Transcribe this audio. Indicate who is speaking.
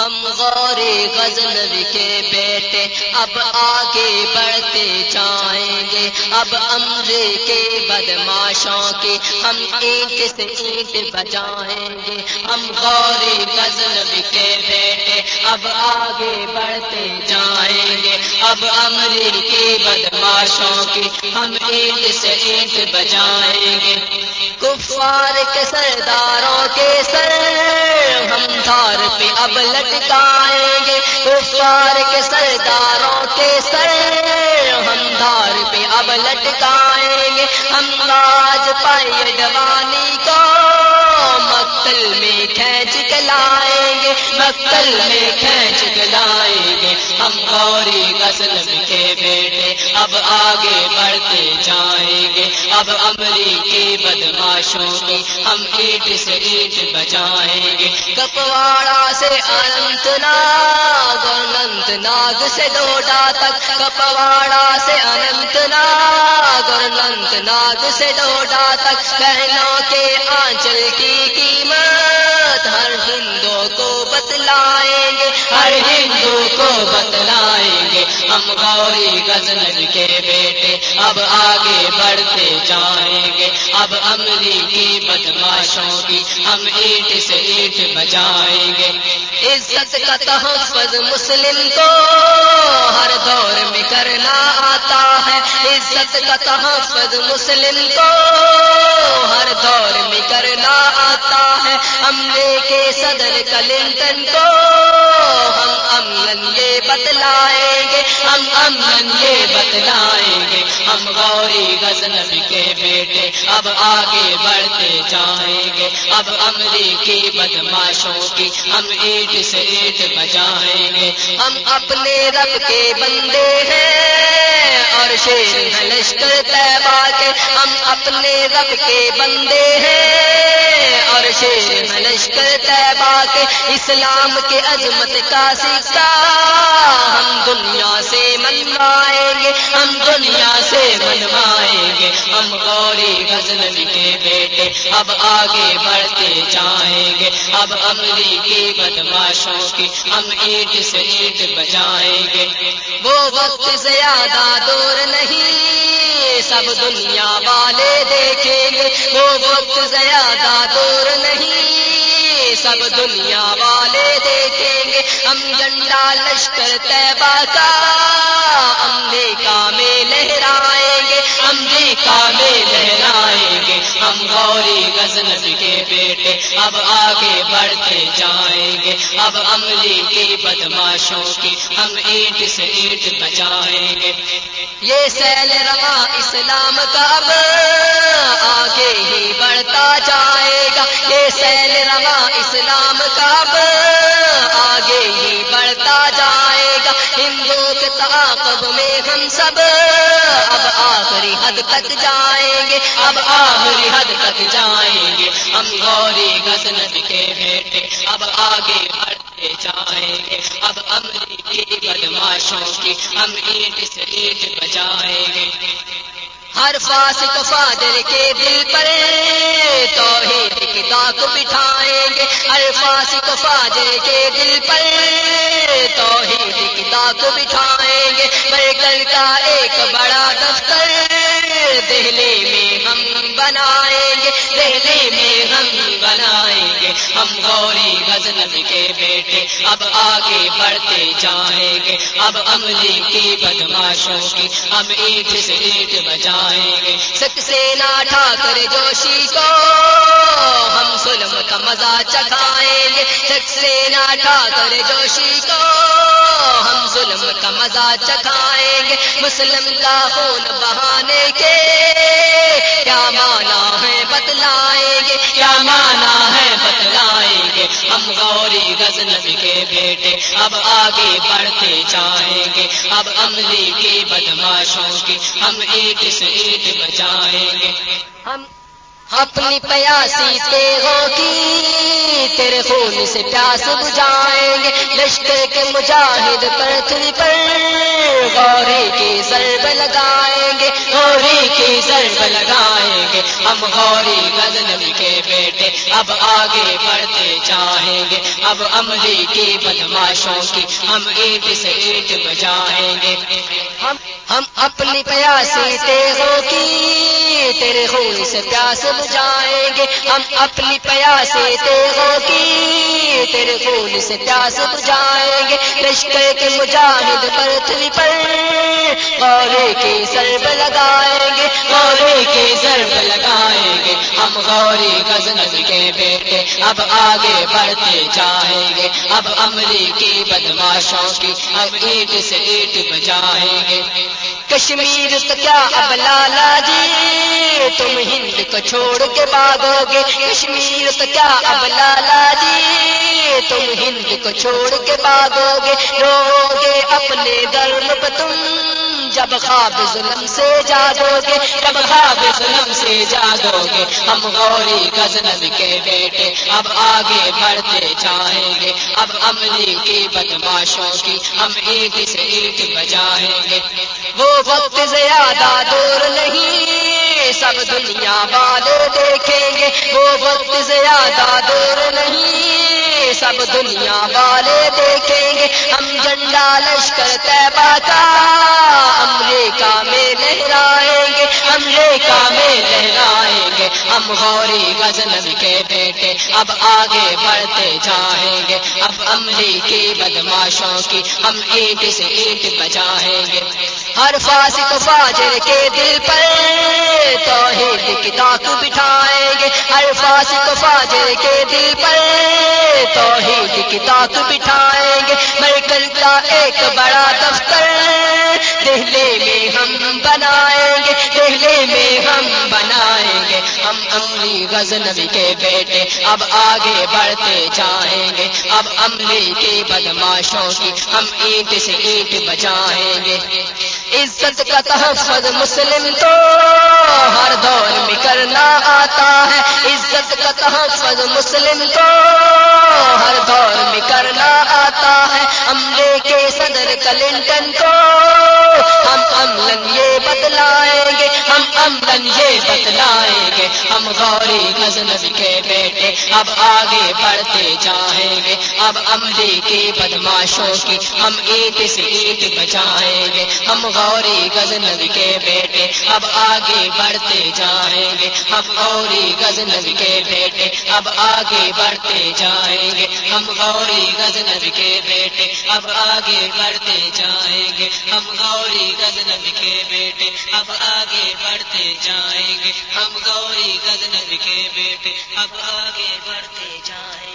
Speaker 1: ہم غوری غزل کے بیٹے، اب آگے بڑھتے جائیں گے۔ اب امر کے بدماشوں کی ہم اینٹ سے اینٹ بجائیں گے۔ ہم غوری غزل کے بیٹے، اب آگے بڑھتے جائیں گے۔ اب امر کے بدماشوں کی ہم اینٹ سے اینٹ بجائیں گے۔ کفار کے سرداروں کے سر ہم دھار پہ اب لٹکائیں گے کفار کے سرداروں کے سر۔ ہم دھار پہ اب لٹکائیں گے ہم راج پائے جوانی کو مکتل میں کھینچ کے لائیں گے مکتل میں کھینچ لائیں گے۔ ہم گوری غزل کے بیٹے، اب آگے بڑھتے جائیں گے۔ اب امریکی بدماشوں کی ہم اینٹ سے اینٹ بجائیں گے۔ کپواڑا سے انت ناگ انت ناگ سے ڈوڈا تک۔ کپواڑا سے انت ناگ انت ناگ سے ڈوڈا تک۔ بہنوں کے آنچل کی قیمت ہر ہندو کو بتلائیں گے، ہر ہندو کو بتلائیں گے۔ ہم گوری غزل کے بیٹے اب آگے بڑھتے جائیں گے۔ اب امری کی بدماشوں کی ہم اینٹ سے اینٹ بجائیں گے۔ عزت کا تحفظ مسلم کو ہر دور میں کرنا آتا ہے۔ عزت کا تحفظ مسلم کو ہر دور میں کرنا آتا ہے۔ امرے کے صدر کلنٹن کو امن یہ بتلائیں گے، ہم امن یہ بتلائیں گے۔ ہم غوری غزل کے بیٹے اب آگے بڑھتے جائیں گے۔ اب امری کی بدماشوں کی ہم اینٹ سے اینٹ بجائیں گے۔ ہم اپنے رب کے بندے ہیں اور شیر لشکر طیبہ کے۔ ہم اپنے رب کے بندے ہیں۔ اور شیر ہے لشکر طیبہ کے اسلام کے عظمت کا سکہ۔ ہم دنیا سے منوائیں گے، ہم دنیا سے منوائیں گے۔ ہم گوری غزل کے بیٹے، اب آگے بڑھتے جائیں گے۔ اب امری کی بدماشوں کی ہم اینٹ سے اینٹ بجائیں گے۔ وہ وقت زیادہ دور نہیں۔ سب دنیا والے دیکھیں گے، وہ وقت زیادہ دور نہیں۔ سب دنیا والے دیکھیں گے، ہم جنڈا لشکر طیبہ کا نے کا میلے گے امریکہ میں لہرائیں گے ہم گوری غزل کے بیٹے اب آگے بڑھتے جائیں گے۔ اب عملی کی بدماشوں کی ہم اینٹ سے اینٹ بجائیں گے۔ یہ سیل روا اسلام کا اب آگے ہی بڑھتا جائے گا۔ یہ سیل روا اسلام کا اب حد تک جائیں گے، اب آخری حد تک جائیں گے۔ ہم گوری غزنت کے بیٹے، اب آگے بڑھتے جائیں گے۔ اب امری کی بدماشوں کی ہم اینٹ سے اینٹ بجائیں گے۔ ہر فاسق فادر کے دل پر توحید کی داغ بٹھائیں گے۔ ہر فاسق فادر کے دل پر توحید کی داغ بٹھائیں گے۔ برکل کا ایک بڑا دفتر دہلی میں ہم بنائیں گے، دہلی میں ہم بنائیں گے۔ ہم گوری غزنت کے بیٹے اب آگے بڑھتے جائیں گے۔ اب عملی کی بدماشوں کی ہم اینٹ سے اینٹ بجائیں گے۔ سک سے ٹھاکر جوشی کو ہم سلم کا مزہ چکھائیں گے۔ سک سے ٹھاکر جوشی کو ہم ظلم کا مزہ چکھائیں گے مسلم کا خون بہانے کے۔ کیا مانا ہے بتلائیں گے کیا مانا ہے بتلائیں گے۔ ہم گوری غزنت کے بیٹے اب آگے بڑھتے جائیں گے۔ اب عملی کی بدماشوں کی ہم ایک سے ایک بجائیں گے۔ ہم اپنی پیاسی تیروں کی تیرے خون سے پیاس بجائیں گے۔ لشکر کے مجاہد پرتھوی پر گوری کی ضرب لگائیں گے گوری کی ضرب لگائیں گے۔ ہم گوری غزل کے بیٹے، اب آگے بڑھتے چاہیں گے۔ اب عملی کی بدماشوں کی ہم اینٹ سے اینٹ بجائیں گے۔ ہم ہم اپنی پیاسی تیروں کی تیرے خون سے پیاس بجائیں گے، ہم اپنی پیاسی تیروں کی تیرے خون سے پیاس بجائیں گے۔ لشکر کے مجاہد پرتھوی پر غورے کی سرب لگائیں گے، غورے کی سرب لگائیں گے۔ ہم غوری غزنز کے بیٹے اب آگے بڑھتے جائیں گے۔ اب عملی کی بدماشوں کی، اب اینٹ سے اینٹ بجائیں گے۔ کشمیر تو کیا اب لالا جی؟ تم ہند کو چھوڑ کے باغو گے۔ کشمیر تو کیا اب لالا جی؟ تم ہند کو چھوڑ کے باغو گے۔ رو گے اپنے درم پہ تم جب خواب ظلم سے جاگو گے۔ جب خواب ظلم سے جاگو گے۔ ہم غوری غزنب کے بیٹے اب آگے بڑھتے چاہیں گے۔ اب عملی کی بدماشوں کی ہم ایک سے ایک بجائیں گے وہ وقت زیادہ دور نہیں، سب دنیا والے دیکھیں گے۔ وہ وقت زیادہ دور نہیں، سب دنیا والے دیکھیں گے۔ ہم جنڈا لشکر طیبہ کا امریکہ میں لہرائیں گے۔ امریکہ میں لہرائیں گے۔ ہم غوری غزنب کے بیٹے اب آگے بڑھتے جائیں گے۔ اب عملی کی بدماشوں کی ہم اینٹ سے اینٹ بجائیں گے۔ ہر فاسق فاجر کے دل پر توحید کی تاک بٹھائیں گے۔ ہر فاسق فاجر کے دل پر توحید کی تاک بٹھائیں گے۔ مرکز کا ایک بڑا دفتر دہلی میں ہم گے ہم عملی غزنبی کے بیٹے اب آگے بڑھتے جائیں گے۔ اب عملی کی بدماشوں کی ہم اینٹ سے اینٹ بجائیں گے۔ عزت کا تحفظ مسلم تو ہر دور میں کرنا آتا ہے۔ عزت کا تحفظ مسلم تو ہر دور میں کرنا آتا ہے۔ عملے کے صدر کلنٹن کو ہم امن یہ بتلائیں گے۔ ہم امن یہ ہم غور ہم غزنب کے بیٹے اب آگے بڑھتے جائیں گے۔ اب عملی بدماشوں کی ہم اینٹ سے اینٹ بجائیں گے۔ ہم غوری غزنب کے بیٹے اب آگے بڑھتے جائیں گے۔ ہم غوری غزنب کے بیٹے اب آگے بڑھتے جائیں گے۔ ہم غوری غزنب کے بیٹے اب آگے بڑھتے جائیں گے۔ ہم غوری غزنب کے بیٹے اب آگے بڑھتے جائیں گے۔ ہم گوری غزنب کے بیٹے اب آگے بڑھتے جائیں۔